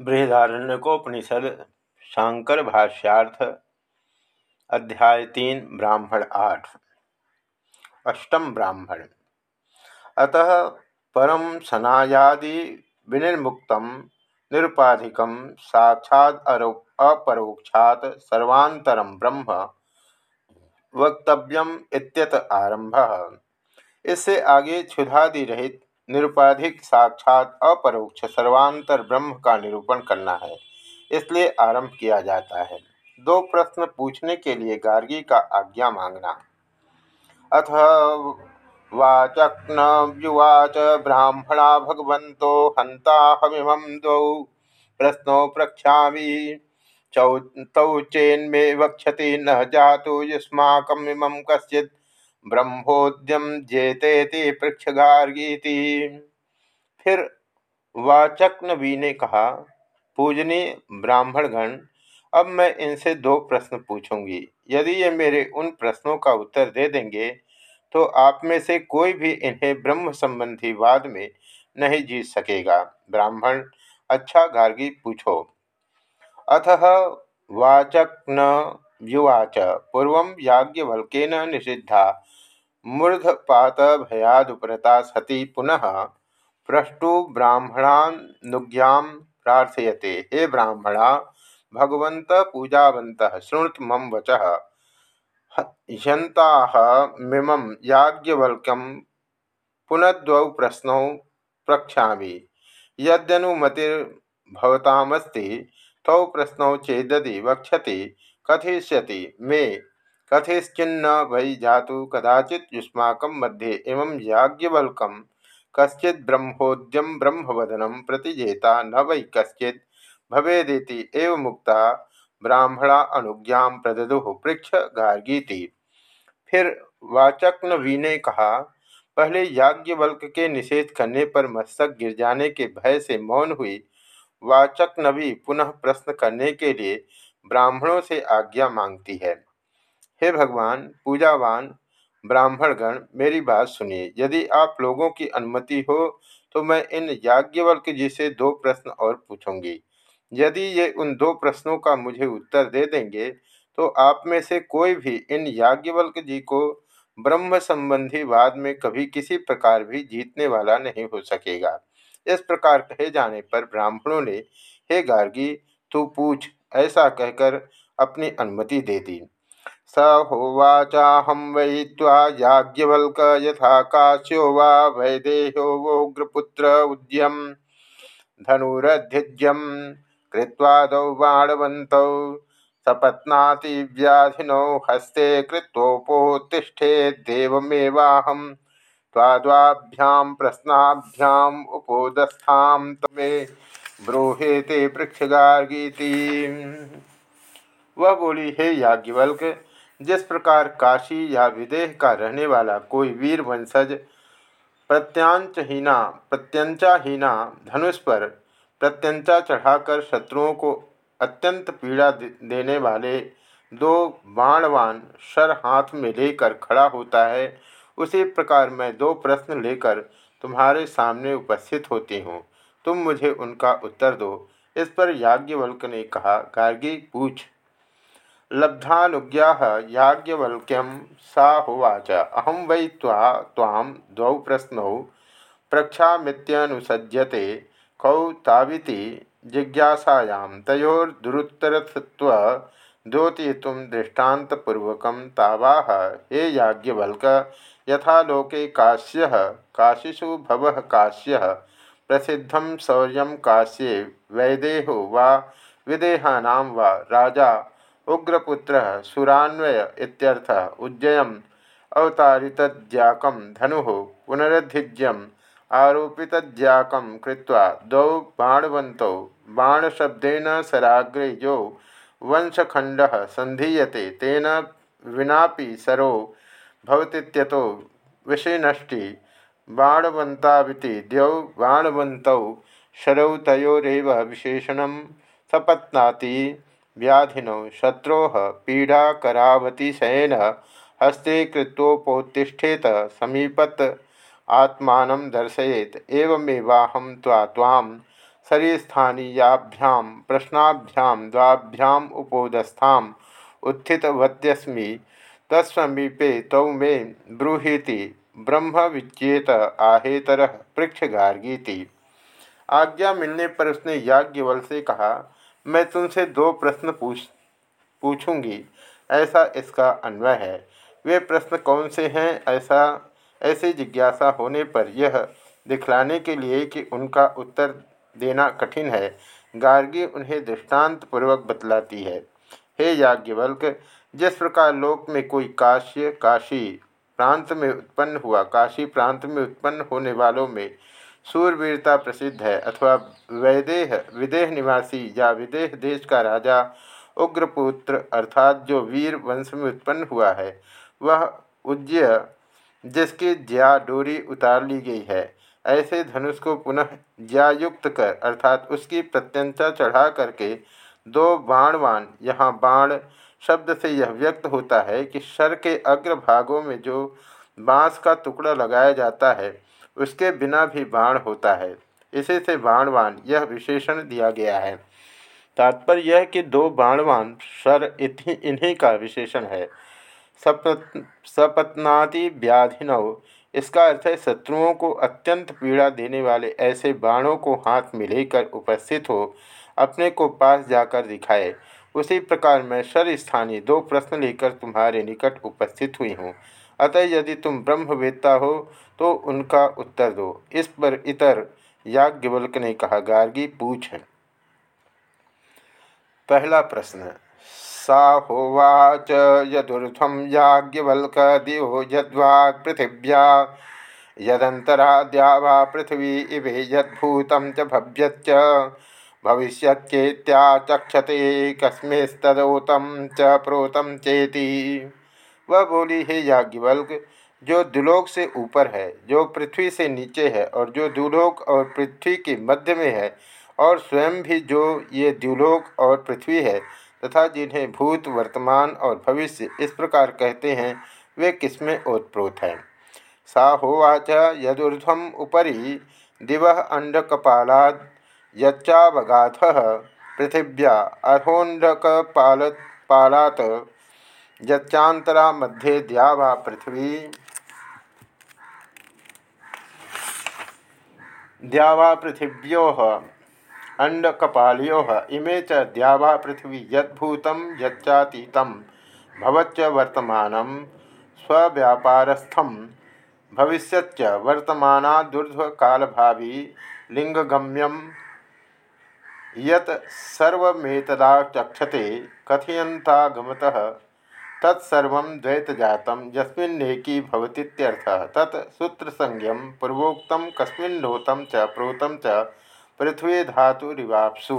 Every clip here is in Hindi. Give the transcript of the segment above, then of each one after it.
बृहदारण्यकोपनिषद शांकर भाष्यार्थ, अध्याय तीन, ब्राह्मण आठ। अष्टम ब्राह्मण। अतः परम सनायादि विनिर्मुक्त निरुपाधिक साक्षाद अपरोक्षात सर्वांतरम ब्रह्म वक्तव्यम इत्यत आरंभ इससे आगे क्षुधादि रहित निरुपाधिक साक्षात अपरोक्ष सर्वांतर ब्रह्म का निरूपण करना है, इसलिए आरंभ किया जाता है। दो प्रश्न पूछने के लिए गार्गी का आज्ञा मांगना। अथ वाचक्नवाच ब्राह्मणा भगवन्तो हंता हमिम दौ प्रश्नों प्रक्षा चौ तौ चेन्मे वक्षति न जातु युष्माकमिमं कश्चित्। ब्रह्मोद्यम जेते पृक्ष गार्गीति फिर वाचक नबी ने कहा पूजनीय ब्राह्मणगण, अब मैं इनसे दो प्रश्न पूछूँगी। यदि ये मेरे उन प्रश्नों का उत्तर दे देंगे तो आप में से कोई भी इन्हें ब्रह्म संबंधी वाद में नहीं जीत सकेगा। ब्राह्मण अच्छा गार्गी पूछो। अथ वाचक न युवाच, पूर्व याज्ञवल्केन निषिद्धा। मूर्धपात भयादुपरता सती पुनः पृष्टु ब्राह्मणानुज्ञा प्रार्थयते। हे ब्राह्मणा भगवंत पूजावंत शृणुत मम वच। ह्यंतामिम याज्ञवल्क्यम पुनद्वौ प्रश्नौ प्रक्षा यदनुमतिर्भवतामस्ति तौ प्रश्नौ चेदि वक्षति कथयिष्यति। मे कथिश्चिन्न वै जातु कदाचि युष्माक मध्ये इमं याज्ञवल्कं। कश्चित् ब्रह्मोद्यम ब्रह्मवदनं प्रतिजेता न वै कश्चित्। भवेदिति एव मुक्ता, ब्राह्मणा अनुज्ञा प्रददु पृक्ष गार्गीति। फिर वाचक नवी ने कहा, पहले याज्ञवल्क के निषेध करने पर मस्तक गिर जाने के भय से मौन हुई। वाचक नवी पुनः प्रश्न करने के लिए ब्राह्मणों से आज्ञा मांगती है। हे भगवान, पूजावान, ब्राह्मणगण, मेरी बात सुनिए। यदि आप लोगों की अनुमति हो तो मैं इन याज्ञवल्क जी से दो प्रश्न और पूछूँगी। यदि ये उन दो प्रश्नों का मुझे उत्तर दे देंगे तो आप में से कोई भी इन याज्ञवल्क जी को ब्रह्म संबंधी वाद में कभी किसी प्रकार भी जीतने वाला नहीं हो सकेगा। इस प्रकार कहे जाने पर ब्राह्मणों ने, हे गार्गी, तू पूछ, ऐसा कहकर अपनी अनुमति दे दी। स होवाचाहं वै त्वायाज्ञवल्क यथा काश्यो वा वैदेहो वोग्रपुत्र उद्यम। धनुरध्यज्यम कृत्वादौ बाणवन्तौ सपत्नातिव्याधिनौ हस्ते कृत्वोपोत्तिष्ठेद्देवमेवाहं त्वाद्वाभ्यां प्रश्नाभ्याम् उपोदस्थां तमे ब्रूहेते पृक्षगार्गीति। वह बोली हे याज्ञवल्क। जिस प्रकार काशी या विदेह का रहने वाला कोई वीर वंशज प्रत्यांचहीना, प्रत्यंचाहीना धनुष पर प्रत्यंचा चढ़ाकर शत्रुओं को अत्यंत पीड़ा देने वाले दो बाणवान शर हाथ में लेकर खड़ा होता है, उसी प्रकार मैं दो प्रश्न लेकर तुम्हारे सामने उपस्थित होती हूँ। तुम मुझे उनका उत्तर दो। इस पर याज्ञवल्क ने कहा, गार्गी, पूछ। लब्धानुज्ञा याज्ञवल्क्यम सा होवाच अहम वै तां द्वौ प्रश्नौ प्रक्षामित्यनुसज्यते कौ ताविति जिज्ञासायां तयोर्दुरुत्तरत्व द्योतयितुं दृष्टान्तपूर्वकं तावाह। हे याज्ञवल्क, यथा लोके काश्यः, काशीषु भवः काश्यः, प्रसिद्धं शौर्यं काश्ये, वैदेहो वा, विदेहानां वा, राजा उग्रपुत्र सुरान्वय इत्यर्थ उज्जयम अवतारितज्याकम धनु पुनरधिज्यम आरोपितज्याकम कृत्वा द्वौ बाणवन्तौ बाणशब्देन सराग्रे यो वंशखण्डः सन्धीयते, तेन विनापि सरो भवतीत्यतो विषयनष्टि। बाणवन्ताविति द्यौ बाणवन्तौ शरौ तयोरेव विशेषणं सपत्नाति। व्याधिनौ शत्रो पीड़ाकरावतिशयन हस्ते समीपत आत्मा दर्शयेत। एवमेवाहम त्वा ताम सरीस्थानीयाभ्यां प्रश्नाभ्यां द्वाभ्याम तत्समीपे तौ मे ब्रूहीति ब्रह्म विच्येत आहेतर पृक्ष गार्गी आज्ञा मिलने पर उसने याज्ञवल से कहा मैं तुमसे दो प्रश्न पूछ, पूछूँगी। ऐसा इसका अन्वय है। वे प्रश्न कौन से हैं? ऐसा, ऐसी जिज्ञासा होने पर यह दिखलाने के लिए कि उनका उत्तर देना कठिन है। गार्गी उन्हें दृष्टांत पूर्वक बतलाती है। हे याज्ञवल्क, जिस प्रकार लोक में कोई काश्य, काशी प्रांत में उत्पन्न हुआ, काशी प्रांत में उत्पन्न होने वालों में सूरवीरता प्रसिद्ध है, अथवा वैदेह, विदेह निवासी या विदेह देश का राजा, उग्रपुत्र, अर्थात जो वीर वंश में उत्पन्न हुआ है, वह उज्जय जिसकी ज्या डोरी उतार ली गई है, ऐसे धनुष को पुनः ज्यायुक्त कर, अर्थात उसकी प्रत्यंता चढ़ा करके दो बाणवान, यहाँ बाण शब्द से यह व्यक्त होता है कि शर के अग्र भागों में जो बाँस का टुकड़ा लगाया जाता है उसके बिना भी बाण होता है। इसी से बाणवान, यह विशेषण दिया गया है। तात्पर्य यह कि दो बाणवान शर इन्हीं का विशेषण है। सपत, सपत्नादि व्याधिनव इसका अर्थ है शत्रुओं को अत्यंत पीड़ा देने वाले ऐसे बाणों को हाथ में लेकर उपस्थित हो, अपने को पास जाकर दिखाए। उसी प्रकार मैं शर स्थानीय दो प्रश्न लेकर तुम्हारे निकट उपस्थित हुई हूँ। अतः यदि तुम ब्रह्मवेत्ता हो तो उनका उत्तर दो। इस पर इतर याज्ञवल्क ने कहा, गार्गी, पूछ। पहला प्रश्न, सा होवाच याज्ञवल्क दिवो यद्वाक् पृथिव्या यदंतराद्या वा पृथ्वी इवे यद्भूत च भव्यच्च भविष्यच्चेत्याचक्षते कस्मेस्तदोतम च प्रोतम चेती। वह बोली, हे याज्ञवल्क, जो दुलोक से ऊपर है, जो पृथ्वी से नीचे है और जो दुलोक और पृथ्वी के मध्य में है और स्वयं भी जो ये द्युलोक और पृथ्वी है तथा जिन्हें भूत, वर्तमान और भविष्य इस प्रकार कहते हैं, वे किसमें ओतप्रोत हैं? सा होवाच यदुर्ध्वम उपरी, दिव अंडकपालाद यच्चावगाथ पृथिव्या अहोंडकपाल पालात। यच्चांतरा मध्ये द्यावा पृथ्वी। द्यावा पृथिव्यो अंडकपालो इमे च द्यावा पृथ्वी, यद्भूत, यच्चातीत, भवच्च वर्तमान स्व्यापारस्थम भविष्यच्च वर्तमानादूर्ध्वकालभावी लिंगगम्यम यत सर्वमेतदाचक्षते कथयन्तागमतः तत्सर्व द्वैतजात यस्मिन्नेकी भवतीत्यर्थः। तत् सूत्रसंज्ञं पूर्वोक्तं कस्मिन्नोतं च प्रोतं च पृथ्वी धातु रिवापसु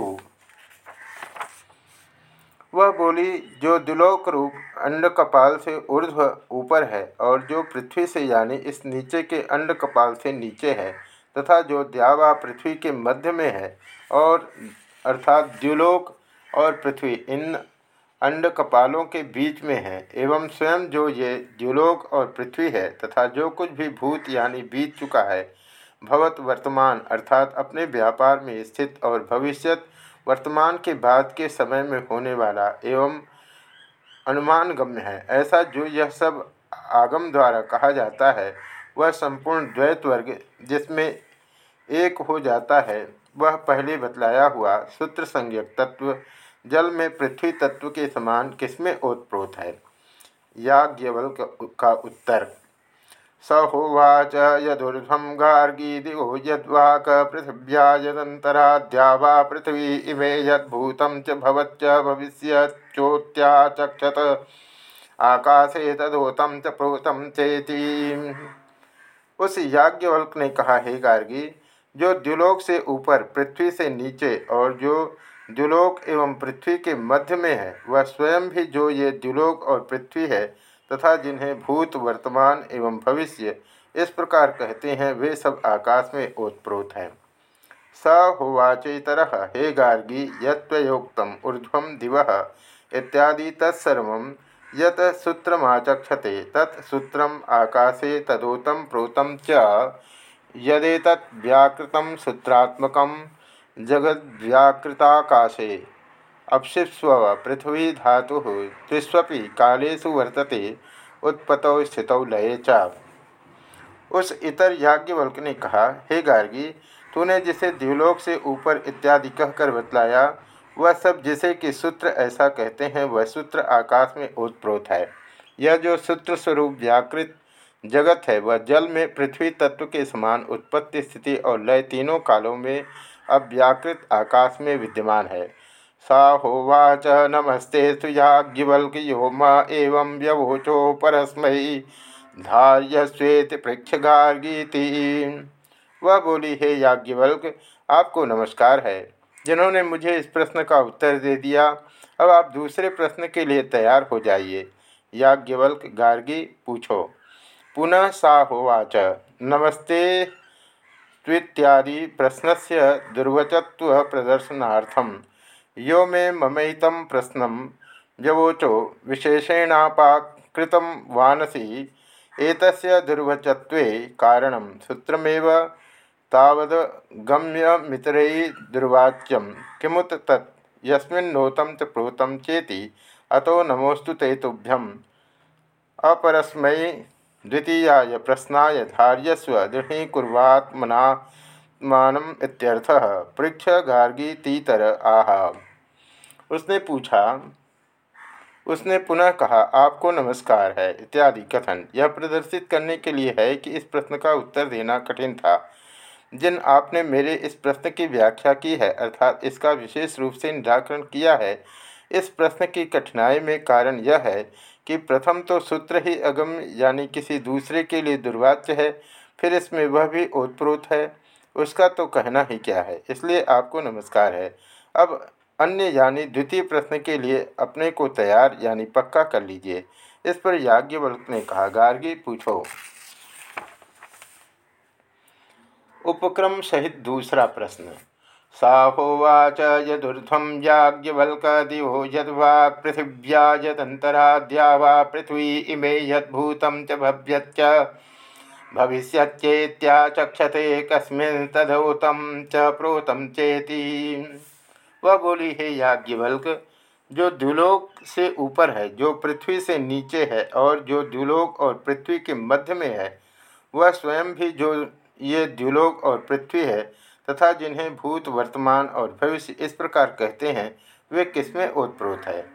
वह बोली, जो दुलोक रूप अंड कपाल से ऊर्ध्व ऊपर है और जो पृथ्वी से यानी इस नीचे के अंड कपाल से नीचे है तथा जो द्यावा पृथ्वी के मध्य में है और अर्थात द्युलोक और पृथ्वी इन अंड कपालों के बीच में है, एवं स्वयं जो ये द्युलोक और पृथ्वी है, तथा जो कुछ भी भूत यानी बीत चुका है, भवत वर्तमान, अर्थात अपने व्यापार में स्थित और भविष्यत वर्तमान के बाद के समय में होने वाला एवं अनुमान गम्य है। ऐसा जो यह सब आगम द्वारा कहा जाता है, वह संपूर्ण द्वैत वर्ग जिसमें एक हो जाता है, वह पहले बतलाया हुआ सूत्र संज्ञक तत्व जल में पृथ्वी तत्व के समान किसमें ओतप्रोत है? याज्ञवल का उत्तर स होवाच यदुर्ध्वं गार्गी दिवो यद्वाक पृथिव्या यदन्तराद्या वा पृथ्वी इमे यद्भूतं च भवच्च भविष्यच्चोत्याचक्षत आकाशे तदोतम च प्रोतम चेती। उस याज्ञवल्क ने कहा, हे गार्गी, जो द्युलोक से ऊपर पृथ्वी से नीचे और जो द्युलोक एवं पृथ्वी के मध्य में है। वह स्वयं भी जो ये द्युलोक और पृथ्वी है तथा जिन्हें भूत, वर्तमान एवं भविष्य इस प्रकार कहते हैं, वे सब आकाश में ओतप्रोत हैं। स होवाचर हे गार्गी योक्तम ऊर्ध्व दिव, इत्यादि तत्सर्व यत सूत्रमाचक्षते तत्सूत्र आकाशे तदोतम प्रोतम च। यदेतत् व्याकृत सूत्रात्मक जगद्व्याकृताकाशे अपशिस्व पृथ्वी धातु त्रिस्वी कालेषु वर्तते उत्पत्तौ स्थित लये च। उस इतर याज्ञवल्क ने कहा, हे गार्गी, तूने जिसे द्व्युलोक से ऊपर इत्यादि कहकर बतलाया, वह सब जिसे कि सूत्र ऐसा कहते हैं, वह सूत्र आकाश में ओतप्रोत है। यह जो सूत्र स्वरूप व्याकृत जगत है, वह जल में पृथ्वी तत्व के समान उत्पत्ति स्थिति और लय तीनों कालों में अव्याकृत आकाश में विद्यमान है। सा होवाच, नमस्ते सुयाज्ञवल्क योम एवं व्यवोचो परस्मयी धार्य श्वेत पृक्ष गार्गीति वह बोली, हे याज्ञवल्क, आपको नमस्कार है। जिन्होंने मुझे इस प्रश्न का उत्तर दे दिया, अब आप दूसरे प्रश्न के लिए तैयार हो जाइए याज्ञवल्क गार्गी, पूछो। पुनः सा होवाच, नमस्ते से दुर्वचत्व प्रदर्शनार्थम यो मे ममयित प्रश्न व्यवोचो विशेषेणापाकृत वानसी, एतस्य दुर्वचत्वे कारणं सूत्रमेव तावद गम्यमितरैः दुर्वाच्यं। किमुत तत्? यस्मिन्नोतं च प्रोतं चेति अतो नमोस्तु ते तुभ्यम्। अपरस्मै द्वितीयाय प्रश्नाय धार्यस्व दृढ़ीकुर्वात्मनात्मानम् पृक्ष गार्गी तीतर आह। उसने पूछा, उसने पुनः कहा, आपको नमस्कार है, इत्यादि कथन। यह प्रदर्शित करने के लिए है कि इस प्रश्न का उत्तर देना कठिन था, जिन आपने मेरे इस प्रश्न की व्याख्या की है, अर्थात इसका विशेष रूप से निराकरण किया है, इस प्रश्न की कठिनाई में कारण यह है कि प्रथम तो सूत्र ही अगम, यानी किसी दूसरे के लिए दुर्वाच्य है, फिर इसमें वह भी ओतप्रोत है। उसका तो कहना ही क्या है? इसलिए आपको नमस्कार है। अब अन्य, यानी द्वितीय प्रश्न के लिए अपने को तैयार, यानी पक्का कर लीजिए। इस पर याज्ञवल्क ने कहा, गार्गी, पूछो। उपक्रम सहित दूसरा प्रश्न। सा यदुर्धम यदुर्ध्वं याज्ञवल्कदिवो यद्वा पृथिव्या यदन्तराद्या वा पृथ्वी इमे यद्भूतं च भव्यच्च। भविष्यच्चेत्याचक्षते कस्मिन् च प्रोतं चेति। वह बोली हे याज्ञवल्क, जो द्युलोक से ऊपर है, जो पृथ्वी से नीचे है और जो द्युलोक और पृथ्वी के मध्य में है, वह स्वयं भी जो ये द्युलोक और पृथ्वी है तथा जिन्हें भूत, वर्तमान और भविष्य इस प्रकार कहते हैं, वे किसमें ओतप्रोत है?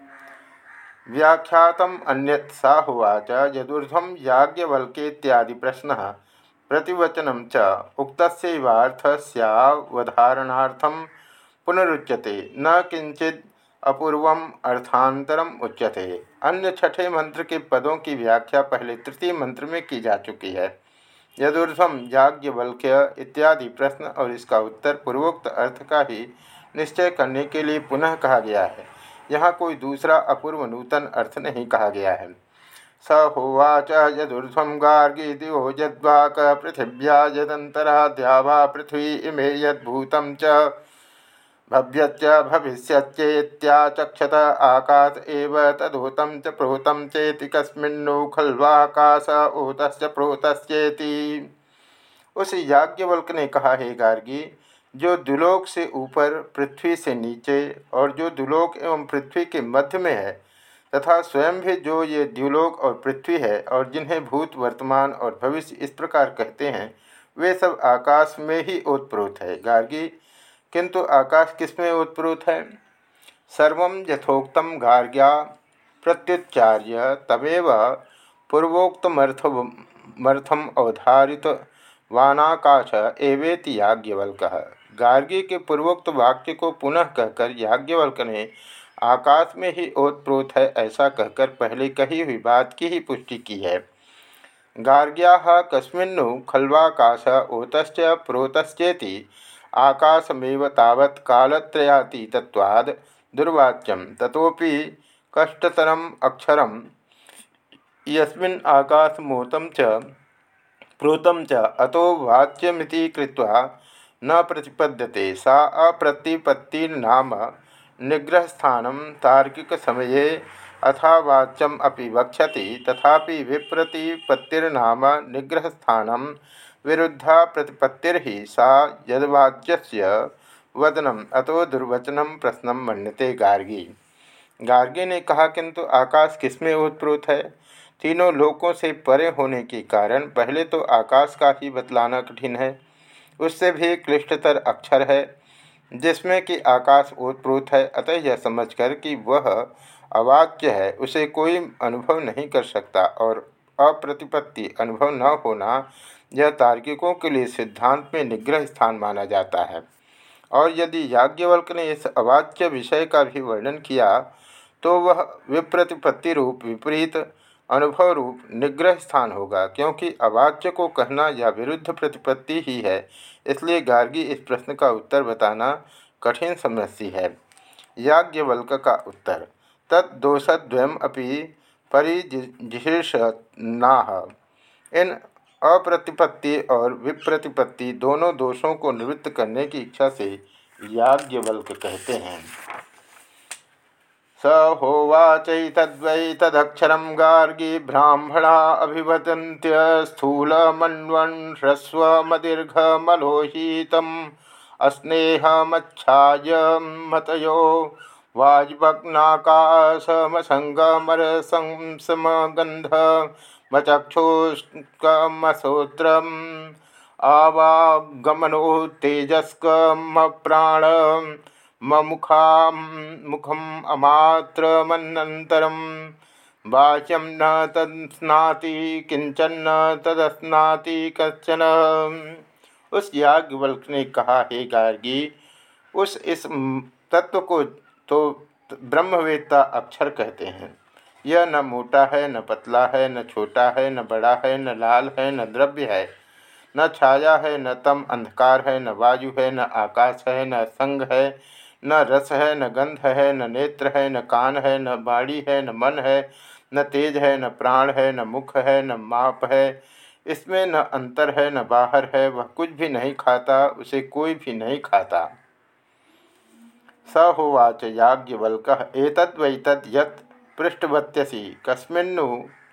व्याख्यातम अन्यत सा हुआच यदुर्धम याज्ञवल्केत्यादि प्रश्न। प्रतिवचनम च उक्तस्यवार्थ सवधारणार्थम पुनरुच्यते। न किंचित अपूर्वम अर्थांतरम उच्यते। अन्य छठे मंत्र के पदों की व्याख्या पहले तृतीय मंत्र में की जा चुकी है। यदुर्धम, याज्ञवल्क्य इत्यादि प्रश्न और इसका उत्तर पूर्वोक्त अर्थ का ही निश्चय करने के लिए पुनः कहा गया है। यहाँ कोई दूसरा अपूर्व नूतन अर्थ नहीं कहा गया है। स होवाच यदूर्धम गार्गी दिवो यद्वाक पृथिव्या यदंतरा ध्यावा पृथ्वी इमे यदूतम च भव्यच्च भविष्यच्चेत्याचक्षत आकाश एव तदूतं च प्रोतं चेति कस्मिन्नु खल्वाकाश ऊतश्च प्रोतश्चेति उस याज्ञवल्क ने कहा, हे गार्गी, जो दुलोक से ऊपर, पृथ्वी से नीचे और जो दुलोक एवं पृथ्वी के मध्य में है तथा स्वयं भी जो ये द्युलोक और पृथ्वी है और जिन्हें भूत, वर्तमान और भविष्य इस प्रकार कहते हैं, वे सब आकाश में ही ओतप्रोत है। गार्गी किंतु आकाश किसमें उत्प्रोत है? सर्व यथोक्त गार्ग्या प्रत्युच्चार्य तमेव पूर्वोक्तमर्थम अवधारित वानाकाश एवेति याज्ञवल्क। गार्गी के पूर्वोक्त वाक्य को पुनः कहकर याज्ञवल्क ने, आकाश में ही ओतप्रोत है ऐसा कहकर पहले कही हुई बात की ही पुष्टि की है। गार्ग्या कस्मिन्नु खल्वाकाश ओतश्च प्रोतश्चेति आकाशमेव तावत् कालत्रयातीतत्वाद दुर्वाच्यम तथोपि कष्टतरम अक्षरम। यस्मिन् आकाशमूतं च प्रोतं च अतो वाच्यमिति कृत्वा न प्रतिपद्यते। सा अप्रतिपत्तिर्नाम निग्रहस्थानं तार्किकसमये अथावाच्यम अपि वक्षति तथापि विप्रतिपत्तिर्नाम निग्रहस्थानं विरुद्धा प्रतिपत्ति सा यदवाच्य वदनम अतो दुर्वचनम प्रश्न मन्यते गार्गी। गार्गी ने कहा, किंतु आकाश किसमें उत्प्रोत है? तीनों लोकों से परे होने के कारण पहले तो आकाश का ही बतलाना कठिन है। उससे भी क्लिष्टतर अक्षर है, जिसमें कि आकाश ओतप्रोत है। अतः यह समझकर कि वह अवाक्य है, उसे कोई अनुभव नहीं कर सकता और अप्रतिपत्ति अनुभव न होना यह तार्किकों के लिए सिद्धांत में निग्रह स्थान माना जाता है। और यदि याज्ञवल्क ने इस अवाच्य विषय का भी वर्णन किया तो वह विप्रतिपत्ति रूप विपरीत अनुभव रूप निग्रह स्थान होगा, क्योंकि अवाच्य को कहना या विरुद्ध प्रतिपत्ति ही है। इसलिए गार्गी इस प्रश्न का उत्तर बताना कठिन समस्या है। याज्ञवल्क का उत्तर तत्दोषद्वयम अपि परिजिषनाह इन अप्रतिपत्ति और विप्रतिपत्ति दोनों दोषों को निवृत्त करने की इच्छा से याज्ञवल्क कहते हैं। स होवाचैतद्वै तदक्षरं गार्गी ब्राह्मणा अभिवदन्त्य स्थूलमन्वन् ह्रस्वमदीर्घमलोहितम् अस्नेहमच्छाय मतयो वाज्भग्नाकाशमसङ्गमरसंसमगन्धमचक्षुष्कमसोत्रम् आवागमनो तेजस्कमप्राण मुखा मुखम अमात्र अमात्रमनन्तरं बाह्यम न तस्नाति किंचन न तदस्नाति कचन उस याज्ञवल्क ने कहा, हे गार्गी, उस इस तत्व को तो ब्रह्मवेत्ता अक्षर कहते हैं। यह न मोटा है न पतला है न छोटा है न बड़ा है न लाल है न द्रव्य है न छाया है न तम अंधकार है न वायु है न आकाश है न संग है न रस है न गंध है न नेत्र है न कान है न बाड़ी है न मन है न तेज है न प्राण है न मुख है न माप है इसमें न अंतर है न बाहर है वह कुछ भी नहीं खाता उसे कोई भी नहीं खाता स होवाच याज्ञवल्क एतद्वैतद यत् पृष्ठवत्यसी कस्मिन्नु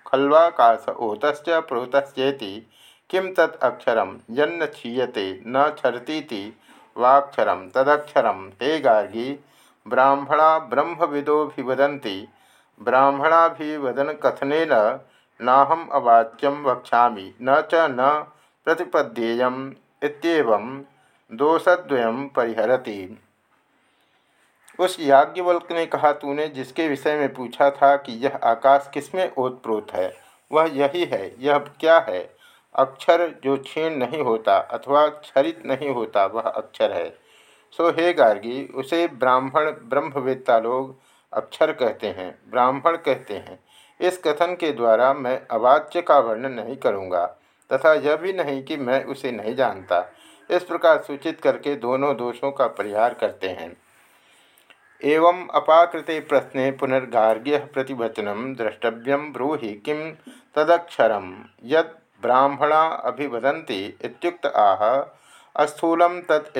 खल्वाकाश ओतश्च प्रोतश्चेति। किं तत् अक्षरम यन्न क्षीयते, न क्षरती वाक्षर तदक्षर ते गार्गी। ब्राह्मणा ब्रह्मविदोभिवदन्ति ब्राह्मणाभिवदन कथन नाहम अवाच्यम वक्षा न च न प्रतिपद्येयम इत्येवं दोषद्वयम परिहरति। उस याज्ञवल्क ने कहा, तूने जिसके विषय में पूछा था कि यह आकाश किसमें ओतप्रोत है, वह यही है, यह क्या है? अक्षर जो क्षीण नहीं होता अथवा क्षरित नहीं होता, वह अक्षर है। सो हे गार्गी, उसे ब्राह्मण, ब्रह्मवेत्ता लोग अक्षर कहते हैं, ब्राह्मण कहते हैं। इस कथन के द्वारा मैं अवाच्य का वर्णन नहीं करूँगा, तथा यह भी नहीं कि मैं उसे नहीं जानता। इस प्रकार सूचित करके दोनों दोषों का परिहार करते हैं। एवं अपाकृते प्रश्ने पुनर्गार्ग्य प्रतिवचनम द्रष्टव्यम ब्रूहि किम तदक्षर यद ब्राह्मणा इत्युक्त आह, अस्थूल तत्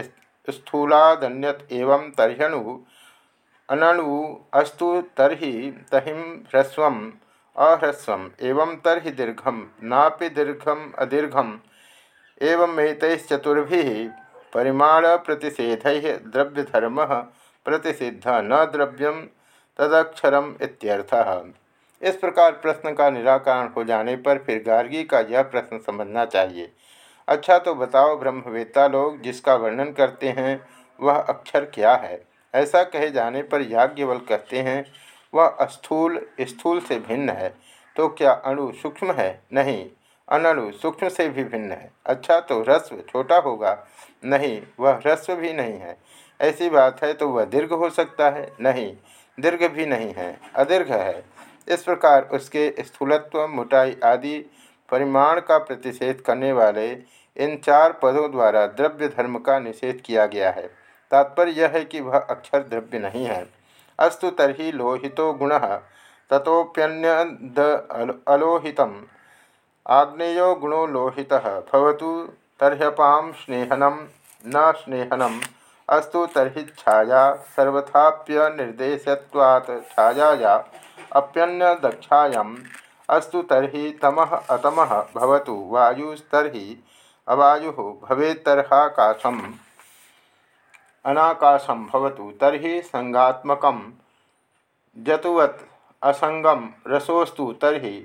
स्थूलादन्यत एवं तर्ह्यणु, अनणु अस्तु तर्हि तहिं ह्रस्वम्, अह्रस्वम्, एवं तर्हि दीर्घम नापि दीर्घम अदीर्घम एवमेतैश्चतुर्भिः परिमाणप्रतिषेधैः द्रव्यधर्मः प्रतिषिद्ध न द्रव्यम तदक्षरम इत्यर्थः। इस प्रकार प्रश्न का निराकरण हो जाने पर फिर गार्गी का यह प्रश्न समझना चाहिए। अच्छा तो बताओ ब्रह्मवेत्ता लोग जिसका वर्णन करते हैं, वह अक्षर क्या है? ऐसा कहे जाने पर याज्ञवल कहते हैं, वह स्थूल स्थूल से भिन्न है। तो क्या अणु सूक्ष्म है? नहीं, अनणु सूक्ष्म से भी भिन्न है। अच्छा तो ह्रस्व छोटा होगा? नहीं, वह ह्रस्व भी नहीं है। ऐसी बात है तो वह दीर्घ हो सकता है। नहीं, दीर्घ भी नहीं है, अदीर्घ है। इस प्रकार उसके स्थूलत्व, मोटाई आदि परिमाण का प्रतिषेध करने वाले इन चार पदों द्वारा द्रव्य धर्म का निषेध किया गया है। तात्पर्य यह है कि वह अक्षर द्रव्य नहीं है। अस्तु तरी लोहितो गुण तथोप्यन्य अलोहित आग्नेयो गुणो लोहित, भवतु तर्ह्यपां स्नेहनम न स्नेहनम। अस्तु तरी छाया सर्वथाप्य निर्देशत्वात् छायाया अप्यन्य दक्षायाम अस्तु तरी तम अतम भवतु वायुस्तर्हि, अवायु भवेतर्हाकाशम अनाकाशम भवतु तर्हि संगात्मकम जतुवत् असंगम रसोस्तु तर्हि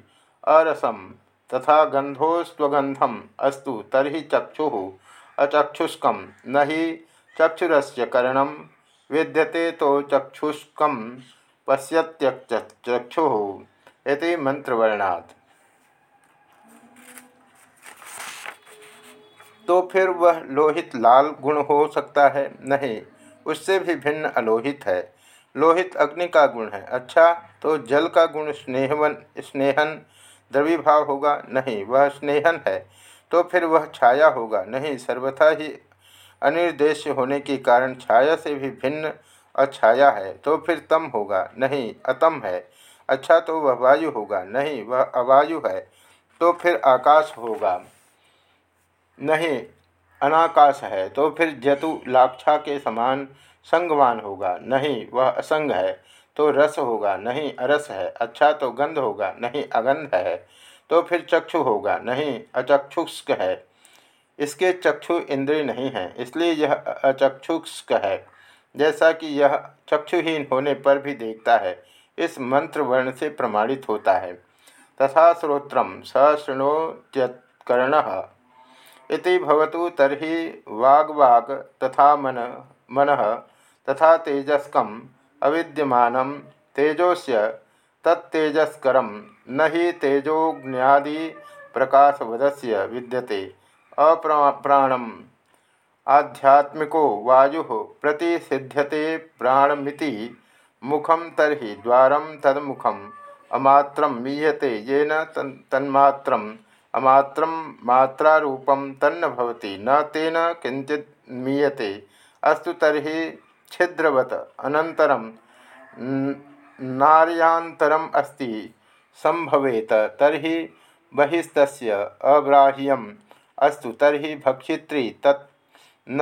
अरसम तथा गंधोस्वगंधम अस्तु तर्हि चक्षु अचक्षुष्क। न चक्षुरस्य कर्ण विद्यते तो चक्षुष्क पश्यत्यक्षु इति मंत्रवर्णात्। तो फिर वह लोहित लाल गुण हो सकता है? नहीं, उससे भी भिन्न अलोहित है। लोहित अग्नि का गुण है। अच्छा तो जल का गुण स्नेहवन, स्नेहन द्रविभाव होगा? नहीं, वह स्नेहन है। तो फिर वह छाया होगा? नहीं, सर्वथा ही अनिर्देश होने के कारण छाया से भी भिन्न अछाया है तो फिर तम होगा। नहीं, अतम है। अच्छा तो वह वायु होगा। नहीं, वह अवायु है तो फिर आकाश होगा। नहीं, अनाकाश है तो फिर जतु लाक्षा के समान संगवान होगा। नहीं, वह असंग है तो रस होगा। नहीं, अरस है अच्छा तो गंध होगा। नहीं, अगंध है तो फिर चक्षु होगा। नहीं, अचक्षुष्क है इसके चक्षु इंद्रिय नहीं है, इसलिए यह अचक्षुष्क है। जैसा कि यह चक्षुहीन होने पर भी देखता है, इस मंत्र वर्ण से प्रमाणित होता है। तथा श्रोत्रम सृणोत्यकर्ण इति भवतु तर्हि वाग्वाग तथा मन मन तथा तेजस्क अविद्यमान तेजोस्य तत्तेजस्कर न ही प्रकाशवदस्य विद्यते। अप्राणम आध्यात्मिको वायु प्रतिषिध्यते प्राणमिति मुखम तरी द्वार तदमुखम अमात्र मीयते येन तन्मात्र अमात्र मात्रारूपम तन्न भवति, न तेन किंचित मीयते। अस्तु तरी छिद्रवत। अनंतरम नार्यांतरम अस्ति। संभवेत तर्हि बहिस्तस्य अब्राह्यम। अस्तु तरी भक्षित्री तत् न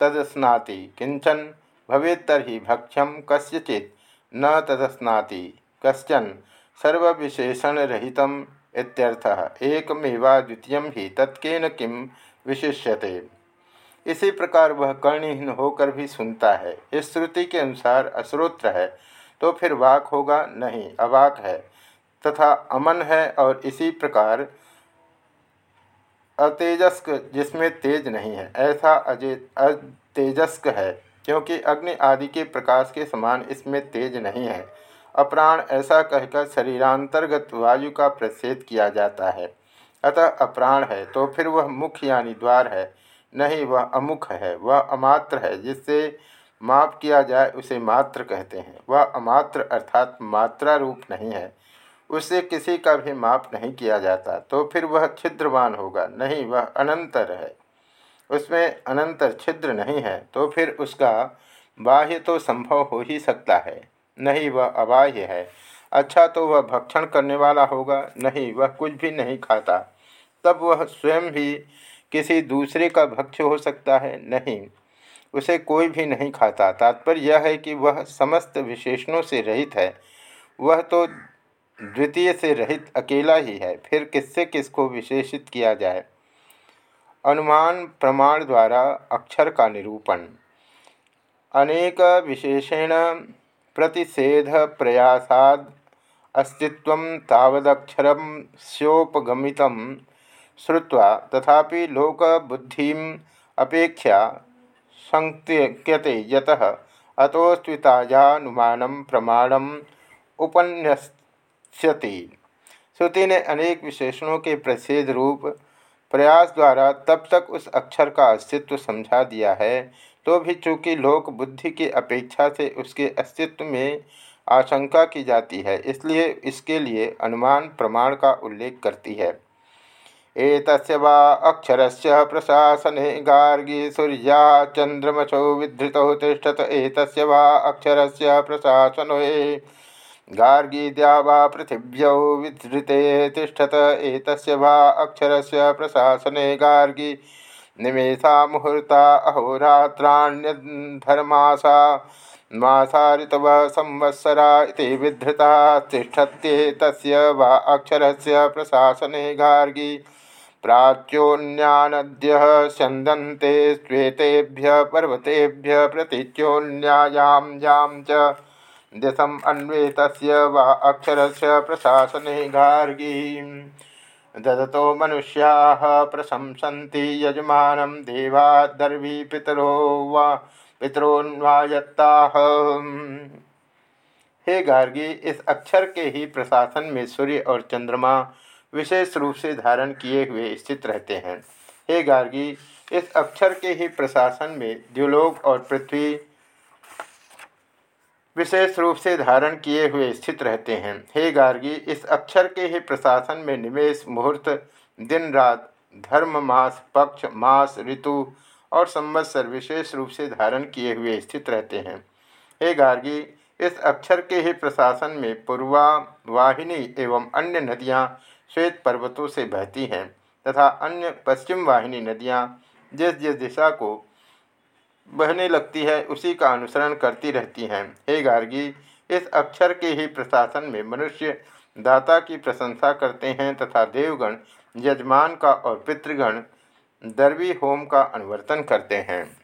तदस्नाति। किंचन भवेत् तर्हि भक्ष्यम कस्यचित् न तदस्नाति। कश्चन सर्वविशेषणरहितम् इत्यर्थः एकमेवा द्वितीय ही तत्केन किम विशिष्यते। इसी प्रकार वह कर्णहीन होकर भी सुनता है। इस श्रुति के अनुसार अश्रोत्र है तो फिर वाक होगा, नहीं, अवाक है, तथा अमन है और इसी प्रकार अतेजस्क, जिसमें तेज नहीं है। ऐसा अजे अतेजस्क है, क्योंकि अग्नि आदि के प्रकाश के समान इसमें तेज नहीं है। अप्राण ऐसा कहकर शरीरांतर्गत वायु का प्रच्छेद किया जाता है। अतः अप्राण है तो फिर वह मुख यानी द्वार है। नहीं, वह अमुख है, वह अमात्र है जिससे माप किया जाए उसे मात्र कहते हैं। वह अमात्र अर्थात मात्रा रूप नहीं है। उससे किसी का भी माप नहीं किया जाता तो फिर वह छिद्रवान होगा। नहीं, वह अनंतर है। उसमें अनंतर छिद्र नहीं है तो फिर उसका बाह्य तो संभव हो ही सकता है। नहीं, वह अबाह्य है। अच्छा तो वह भक्षण करने वाला होगा। नहीं, वह कुछ भी नहीं खाता। तब वह स्वयं भी किसी दूसरे का भक्ष हो सकता है। नहीं, उसे कोई भी नहीं खाता। तात्पर्य यह है कि वह समस्त विशेषणों से रहित है। वह तो द्वितीय से रहित अकेला ही है, फिर किससे किसको विशेषित किया जाए? अनुमान प्रमाण द्वारा अक्षर का निरूपण। अनेक विशेषण प्रतिषेध प्रयासाद अस्तित्व तावदक्षर स्योपगमित श्रुवा तथापि लोकबुद्धि अपेक्षा संत्यक्यते, यतः अतोस्विताजानुमान प्रमाणम उपन्यस्यति श्रुति ने अनेक विशेषणों के प्रसिद्ध रूप प्रयास द्वारा तब तक उस अक्षर का अस्तित्व समझा दिया है तो भी चूँकि लोक बुद्धि की अपेक्षा से उसके अस्तित्व में आशंका की जाती है, इसलिए इसके लिए अनुमान प्रमाण का उल्लेख करती है। एतस्य वा अक्षरस्य प्रशासने गार्गी सूर्या चंद्रमसौ विधृत तिष्ठत, एतस्य वा अक्षर से प्रशासने गार्गी द्या वा पृथिव्यौ विधृते तिष्ठत, एतस्य वा अक्षरस्य प्रशासने गार्गी। निमेषा मुहूर्ता अहोरात्राण्यधर्मासा मासा ऋतव संवत्सरा इति विधृता तिष्ठत्येतस्य वा अक्षरस्य प्रशासने गार्गी। प्राच्योन्यानद्य स्यन्दन्ते श्वेतेभ्य पर्वतेभ्य, प्रतीच्योन्यायां यां च दिशम अन्वेत वा अक्षर से प्रशासने गार्गी। ददतो मनुष्या प्रशंसन्ति यजमान देवा दर्वी पितरो वा पितरोन्वायत्ता हे गार्गी, इस अक्षर के ही प्रशासन में सूर्य और चंद्रमा विशेष रूप से धारण किए हुए स्थित रहते हैं। हे गार्गी, इस अक्षर के ही प्रशासन में द्युलोक और पृथ्वी विशेष रूप से धारण किए हुए स्थित रहते हैं। हे गार्गी, इस अक्षर के ही प्रशासन में निवेश, मुहूर्त, दिन रात, धर्म मास, पक्ष मास, ऋतु और संवत्सर विशेष रूप से धारण किए हुए स्थित रहते हैं। हे गार्गी, इस अक्षर के ही प्रशासन में पूर्वा, वाहिनी एवं अन्य नदियाँ श्वेत पर्वतों से बहती हैं तथा अन्य पश्चिम वाहिनी नदियाँ जिस जिस दिशा को बहने लगती है, उसी का अनुसरण करती रहती हैं। हे गार्गी, इस अक्षर के ही प्रशासन में मनुष्य दाता की प्रशंसा करते हैं तथा देवगण, यजमान का और पितृगण, दरवी होम का अनुवर्तन करते हैं।